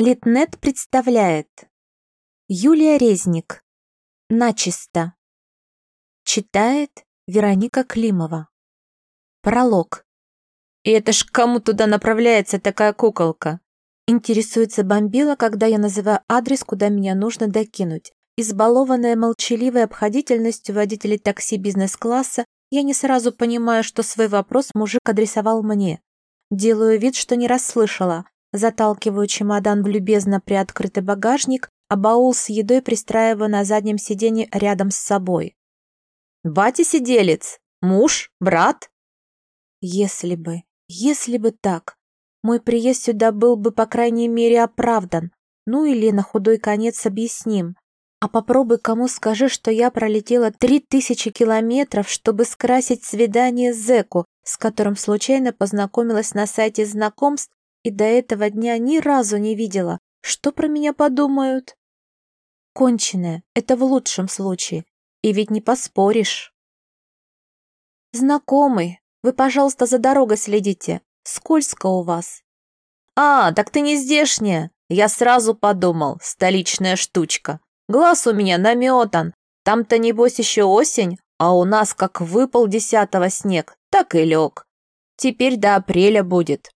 Литнет представляет Юлия Резник Начисто Читает Вероника Климова Пролог «И это ж кому туда направляется такая куколка?» Интересуется бомбила, когда я называю адрес, куда меня нужно докинуть. Избалованная молчаливой обходительностью водителей такси бизнес-класса, я не сразу понимаю, что свой вопрос мужик адресовал мне. Делаю вид, что не расслышала. Заталкиваю чемодан в любезно приоткрытый багажник, а баул с едой пристраиваю на заднем сиденье рядом с собой. «Батя-сиделец? Муж? Брат?» Если бы, если бы так. Мой приезд сюда был бы, по крайней мере, оправдан. Ну или на худой конец объясним. А попробуй кому скажи, что я пролетела три тысячи километров, чтобы скрасить свидание зэку, с которым случайно познакомилась на сайте знакомств и до этого дня ни разу не видела. Что про меня подумают? Конченая, это в лучшем случае. И ведь не поспоришь. Знакомый, вы, пожалуйста, за дорогой следите. Скользко у вас. А, так ты не здешняя. Я сразу подумал, столичная штучка. Глаз у меня наметан. Там-то, небось, еще осень, а у нас как выпал десятого снег, так и лег. Теперь до апреля будет.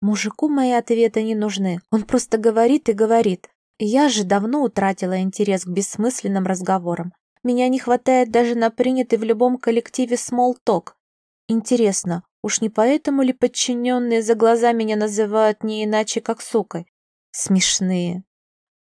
Мужику мои ответы не нужны. Он просто говорит и говорит. Я же давно утратила интерес к бессмысленным разговорам. Меня не хватает даже на принятый в любом коллективе смолток. Интересно, уж не поэтому ли подчиненные за глаза меня называют не иначе, как сукой? Смешные.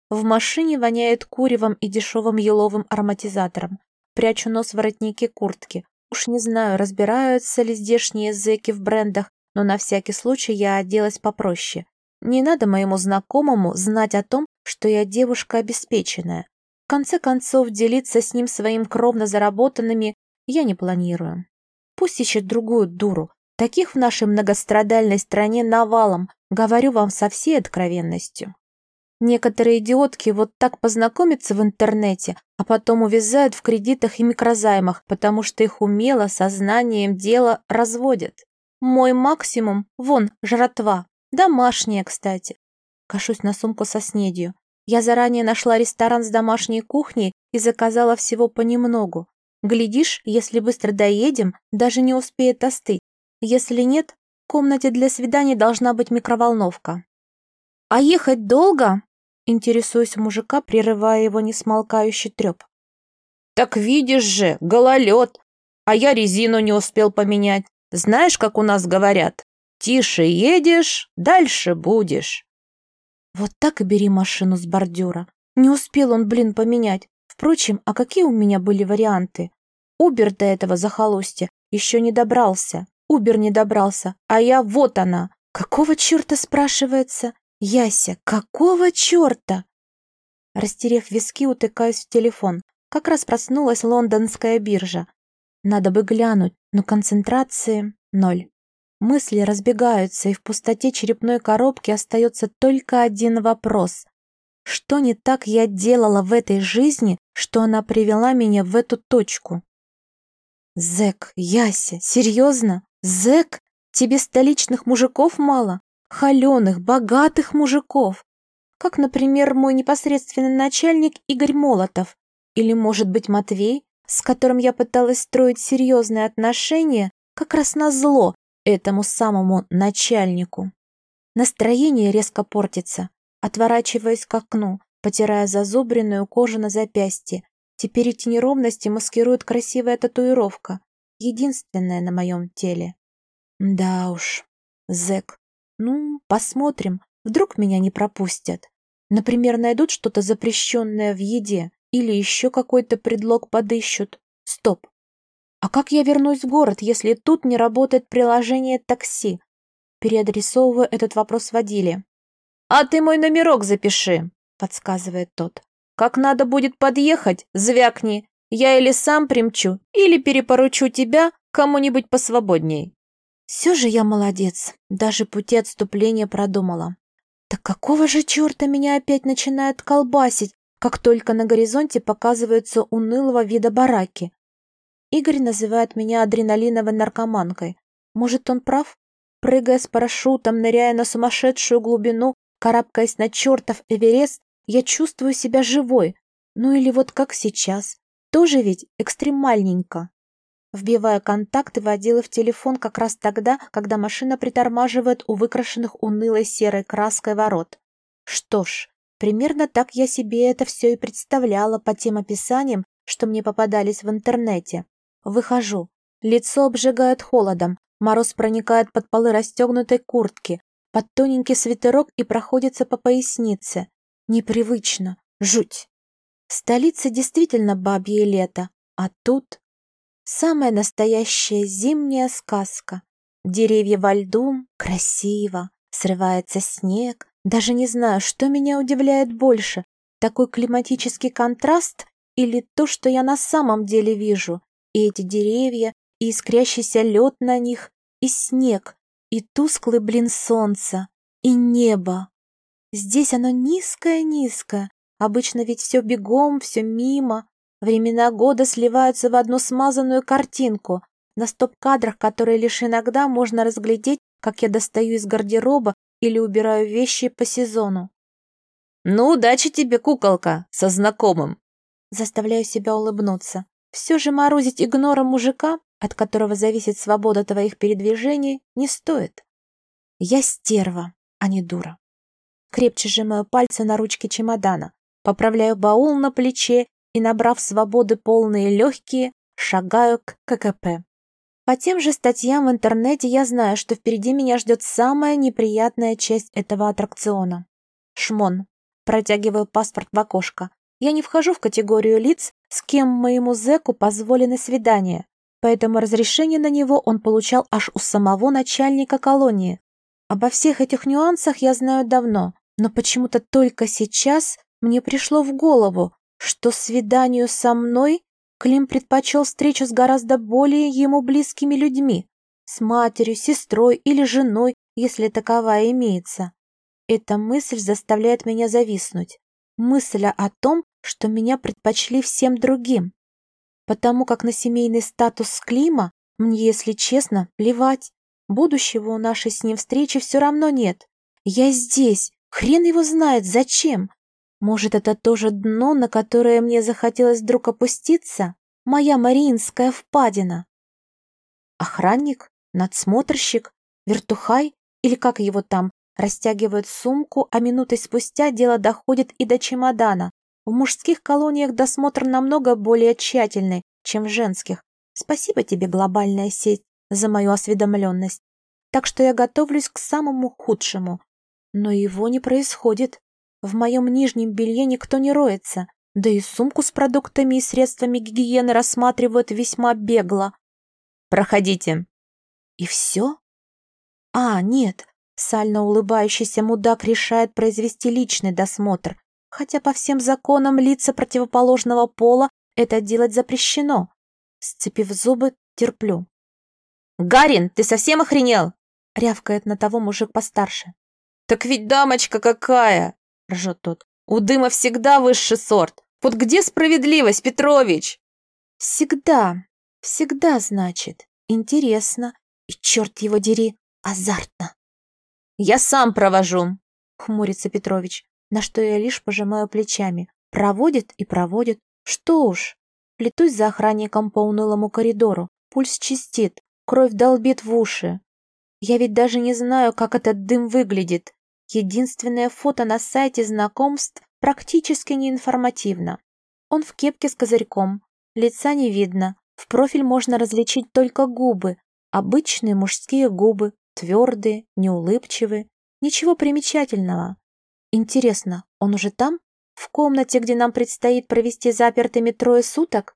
В машине воняет куревом и дешевым еловым ароматизатором. Прячу нос в воротнике куртки. Уж не знаю, разбираются ли здешние зэки в брендах, но на всякий случай я оделась попроще. Не надо моему знакомому знать о том, что я девушка обеспеченная. В конце концов, делиться с ним своим кровно заработанными я не планирую. Пусть ищет другую дуру. Таких в нашей многострадальной стране навалом, говорю вам со всей откровенностью. Некоторые идиотки вот так познакомятся в интернете, а потом увязают в кредитах и микрозаймах, потому что их умело, сознанием дела разводят. Мой максимум – вон, жратва. Домашняя, кстати. Кашусь на сумку со снедью. Я заранее нашла ресторан с домашней кухней и заказала всего понемногу. Глядишь, если быстро доедем, даже не успеет остыть. Если нет, в комнате для свиданий должна быть микроволновка. «А ехать долго?» Интересуюсь мужика, прерывая его несмолкающий треп. «Так видишь же, гололед! А я резину не успел поменять. Знаешь, как у нас говорят? Тише едешь, дальше будешь». Вот так и бери машину с бордюра. Не успел он, блин, поменять. Впрочем, а какие у меня были варианты? Убер до этого захолустья еще не добрался. Убер не добрался, а я вот она. Какого черта, спрашивается? Яся, какого черта? Растерев виски, утыкаюсь в телефон. Как раз проснулась лондонская биржа. Надо бы глянуть, но концентрации ноль. Мысли разбегаются, и в пустоте черепной коробки остается только один вопрос. Что не так я делала в этой жизни, что она привела меня в эту точку? Зэк, Яся, серьезно? Зэк? Тебе столичных мужиков мало? холеных, богатых мужиков, как, например, мой непосредственный начальник Игорь Молотов, или, может быть, Матвей, с которым я пыталась строить серьезные отношения, как раз на зло этому самому начальнику. Настроение резко портится, отворачиваясь к окну, потирая зазубренную кожу на запястье. Теперь эти неровности маскирует красивая татуировка, единственная на моем теле. Да уж, зэк, ну, посмотрим. Вдруг меня не пропустят. Например, найдут что-то запрещенное в еде или еще какой-то предлог подыщут. Стоп. А как я вернусь в город, если тут не работает приложение такси? Переадресовываю этот вопрос водиле. «А ты мой номерок запиши», — подсказывает тот. «Как надо будет подъехать, звякни. Я или сам примчу, или перепоручу тебя кому-нибудь посвободней». Все же я молодец, даже пути отступления продумала. Так какого же черта меня опять начинает колбасить, как только на горизонте показываются унылого вида бараки? Игорь называет меня адреналиновой наркоманкой. Может, он прав? Прыгая с парашютом, ныряя на сумасшедшую глубину, Карабкаясь на чертов Эверест, я чувствую себя живой. Ну или вот как сейчас. Тоже ведь экстремальненько. Вбивая контакты, водила в телефон как раз тогда, когда машина притормаживает у выкрашенных унылой серой краской ворот. Что ж, примерно так я себе это все и представляла по тем описаниям, что мне попадались в интернете. Выхожу. Лицо обжигает холодом, мороз проникает под полы расстегнутой куртки, под тоненький свитерок и проходится по пояснице. Непривычно. Жуть. Столица действительно бабье лето, а тут самая настоящая зимняя сказка. Деревья во льду, красиво, срывается снег. Даже не знаю, что меня удивляет больше, такой климатический контраст или то, что я на самом деле вижу. И эти деревья, и искрящийся лед на них, и снег, и тусклый блин солнца, и небо. Здесь оно низкое-низкое, обычно ведь все бегом, все мимо. Времена года сливаются в одну смазанную картинку, на стоп-кадрах, которые лишь иногда можно разглядеть, как я достаю из гардероба или убираю вещи по сезону. «Ну, удачи тебе, куколка, со знакомым!» Заставляю себя улыбнуться. Все же морозить игнором мужика, от которого зависит свобода твоих передвижений, не стоит. Я стерва, а не дура крепче сжимаю пальцы на ручке чемодана, поправляю баул на плече и, набрав свободы полные легкие, шагаю к ККП. По тем же статьям в интернете я знаю, что впереди меня ждет самая неприятная часть этого аттракциона. Шмон. Протягиваю паспорт в окошко. Я не вхожу в категорию лиц, с кем моему зэку позволены свидания, поэтому разрешение на него он получал аж у самого начальника колонии. Обо всех этих нюансах я знаю давно, но почему-то только сейчас мне пришло в голову, что свиданию со мной Клим предпочел встречу с гораздо более ему близкими людьми, с матерью, сестрой или женой, если таковая имеется. Эта мысль заставляет меня зависнуть. Мысль о том, что меня предпочли всем другим. Потому как на семейный статус Клима мне, если честно, плевать. Будущего у нашей с ним встречи все равно нет. Я здесь, Хрен его знает, зачем. Может, это тоже дно, на которое мне захотелось вдруг опуститься? Моя Мариинская впадина. Охранник, надсмотрщик, вертухай или как его там, растягивают сумку, а минутой спустя дело доходит и до чемодана. В мужских колониях досмотр намного более тщательный, чем в женских. Спасибо тебе, глобальная сеть, за мою осведомленность. Так что я готовлюсь к самому худшему. Но его не происходит. В моем нижнем белье никто не роется, да и сумку с продуктами и средствами гигиены рассматривают весьма бегло. «Проходите». «И все?» «А, нет, сально улыбающийся мудак решает произвести личный досмотр, хотя по всем законам лица противоположного пола это делать запрещено. Сцепив зубы, терплю. «Гарин, ты совсем охренел?» — рявкает на того мужик постарше. «Так ведь дамочка какая!» – ржет тот. «У дыма всегда высший сорт. Вот где справедливость, Петрович?» «Всегда, всегда, значит. Интересно. И черт его дери, азартно!» «Я сам провожу», — хмурится Петрович, на что я лишь пожимаю плечами. Проводит и проводит. Что уж. Плетусь за охранником по унылому коридору. Пульс чистит, кровь долбит в уши. Я ведь даже не знаю, как этот дым выглядит. Единственное фото на сайте знакомств практически неинформативно. Он в кепке с козырьком, лица не видно, в профиль можно различить только губы, обычные мужские губы, твердые, неулыбчивые, ничего примечательного. Интересно, он уже там? В комнате, где нам предстоит провести запертыми трое суток?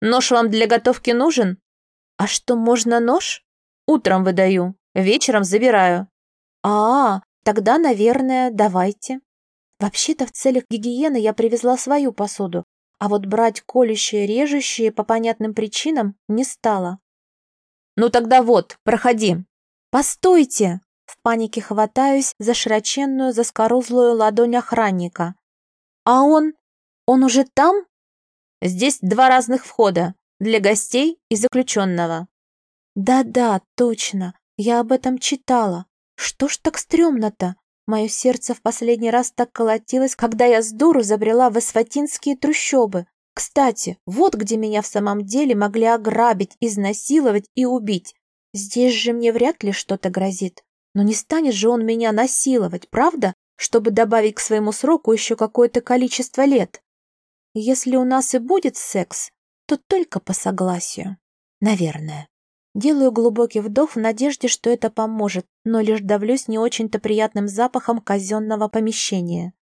Нож вам для готовки нужен? А что, можно нож? Утром выдаю, вечером забираю. А, тогда, наверное, давайте. Вообще-то в целях гигиены я привезла свою посуду, а вот брать колющие, режущие по понятным причинам не стала. Ну тогда вот, проходи. Постойте! В панике хватаюсь за широченную, заскорузлую ладонь охранника. А он... он уже там? Здесь два разных входа, для гостей и заключенного. Да-да, точно, я об этом читала. Что ж так стрёмно-то? Мое сердце в последний раз так колотилось, когда я с дуру забрела в асфатинские трущобы. Кстати, вот где меня в самом деле могли ограбить, изнасиловать и убить. Здесь же мне вряд ли что-то грозит. Но не станет же он меня насиловать, правда? Чтобы добавить к своему сроку еще какое-то количество лет. Если у нас и будет секс, то только по согласию. Наверное. Делаю глубокий вдох в надежде, что это поможет, но лишь давлюсь не очень-то приятным запахом казенного помещения.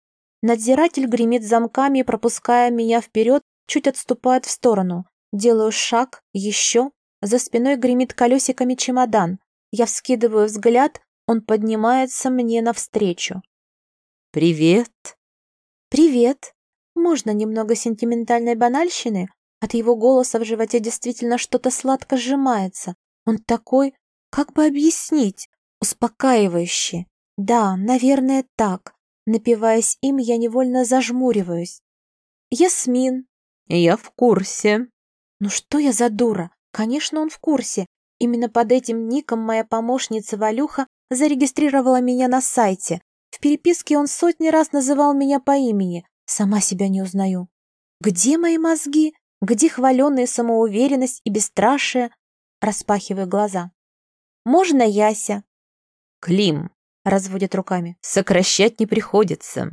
Надзиратель гремит замками, пропуская меня вперед, чуть отступает в сторону. Делаю шаг, еще. За спиной гремит колесиками чемодан. Я вскидываю взгляд, он поднимается мне навстречу. «Привет!» «Привет!» Можно немного сентиментальной банальщины? От его голоса в животе действительно что-то сладко сжимается. Он такой, как бы объяснить, успокаивающий. Да, наверное, так. Напиваясь им, я невольно зажмуриваюсь. Ясмин. Я в курсе. Ну что я за дура? Конечно, он в курсе. Именно под этим ником моя помощница Валюха зарегистрировала меня на сайте. В переписке он сотни раз называл меня по имени. Сама себя не узнаю. Где мои мозги? Где хваленная самоуверенность и бесстрашие? Распахивая глаза. «Можно Яся?» «Клим», — разводит руками, — «сокращать не приходится».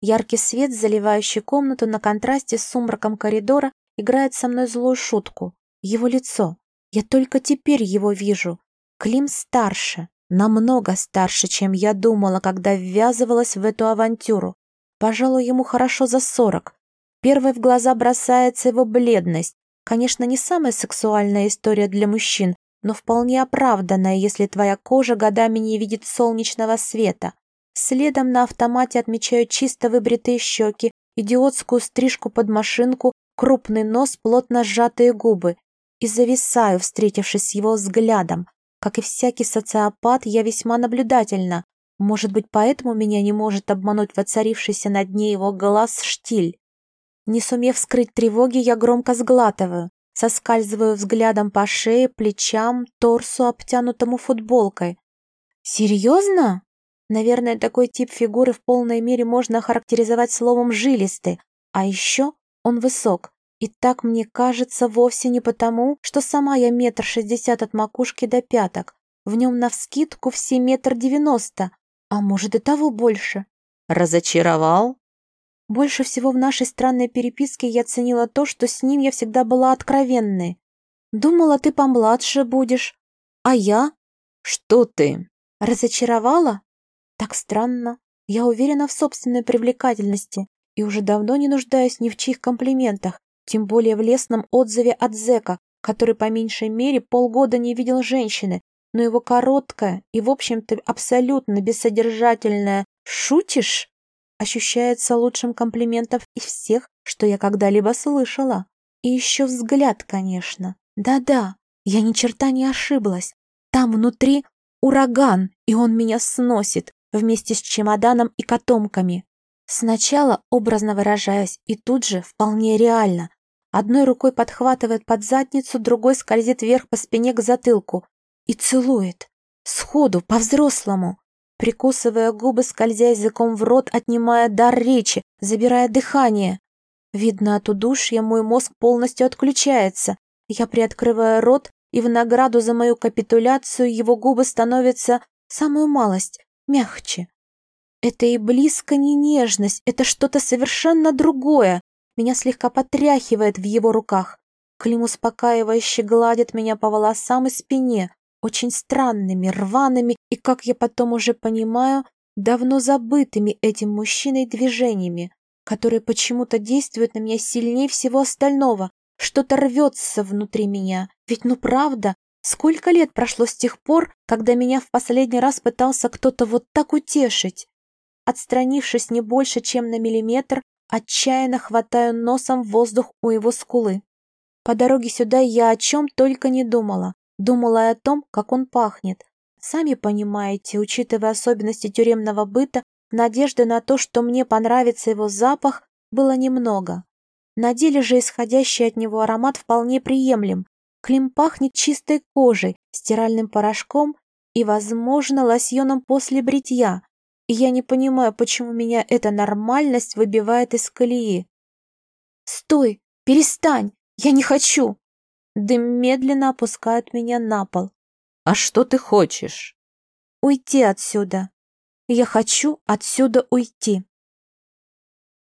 Яркий свет, заливающий комнату на контрасте с сумраком коридора, играет со мной злую шутку. Его лицо. Я только теперь его вижу. Клим старше, намного старше, чем я думала, когда ввязывалась в эту авантюру. Пожалуй, ему хорошо за сорок. Первой в глаза бросается его бледность, Конечно, не самая сексуальная история для мужчин, но вполне оправданная, если твоя кожа годами не видит солнечного света. Следом на автомате отмечаю чисто выбритые щеки, идиотскую стрижку под машинку, крупный нос, плотно сжатые губы. И зависаю, встретившись с его взглядом. Как и всякий социопат, я весьма наблюдательна. Может быть, поэтому меня не может обмануть воцарившийся на дне его глаз штиль. Не сумев скрыть тревоги, я громко сглатываю, соскальзываю взглядом по шее, плечам, торсу, обтянутому футболкой. «Серьезно?» Наверное, такой тип фигуры в полной мере можно охарактеризовать словом «жилистый», а еще он высок. И так мне кажется вовсе не потому, что сама я метр шестьдесят от макушки до пяток. В нем навскидку все метр девяносто, а может и того больше. «Разочаровал?» Больше всего в нашей странной переписке я ценила то, что с ним я всегда была откровенной. Думала, ты помладше будешь. А я? Что ты? Разочаровала? Так странно. Я уверена в собственной привлекательности и уже давно не нуждаюсь ни в чьих комплиментах, тем более в лесном отзыве от зэка, который по меньшей мере полгода не видел женщины, но его короткая и, в общем-то, абсолютно бессодержательная «шутишь?» Ощущается лучшим комплиментов из всех, что я когда-либо слышала. И еще взгляд, конечно. Да-да, я ни черта не ошиблась. Там внутри ураган, и он меня сносит вместе с чемоданом и котомками. Сначала, образно выражаясь, и тут же вполне реально. Одной рукой подхватывает под задницу, другой скользит вверх по спине к затылку и целует. Сходу, по-взрослому прикусывая губы, скользя языком в рот, отнимая дар речи, забирая дыхание. Видно, от удушья мой мозг полностью отключается. Я приоткрываю рот, и в награду за мою капитуляцию его губы становятся самую малость, мягче. Это и близко не нежность, это что-то совершенно другое. Меня слегка потряхивает в его руках. Клим успокаивающе гладит меня по волосам и спине, очень странными, рваными и, как я потом уже понимаю, давно забытыми этим мужчиной движениями, которые почему-то действуют на меня сильнее всего остального. Что-то рвется внутри меня. Ведь ну правда, сколько лет прошло с тех пор, когда меня в последний раз пытался кто-то вот так утешить? Отстранившись не больше, чем на миллиметр, отчаянно хватаю носом воздух у его скулы. По дороге сюда я о чем только не думала. Думала о том, как он пахнет. Сами понимаете, учитывая особенности тюремного быта, надежды на то, что мне понравится его запах, было немного. На деле же исходящий от него аромат вполне приемлем. Клим пахнет чистой кожей, стиральным порошком и, возможно, лосьоном после бритья. и я не понимаю, почему меня эта нормальность выбивает из колеи. «Стой! Перестань! Я не хочу!» Дым медленно опускает меня на пол. «А что ты хочешь?» «Уйти отсюда. Я хочу отсюда уйти».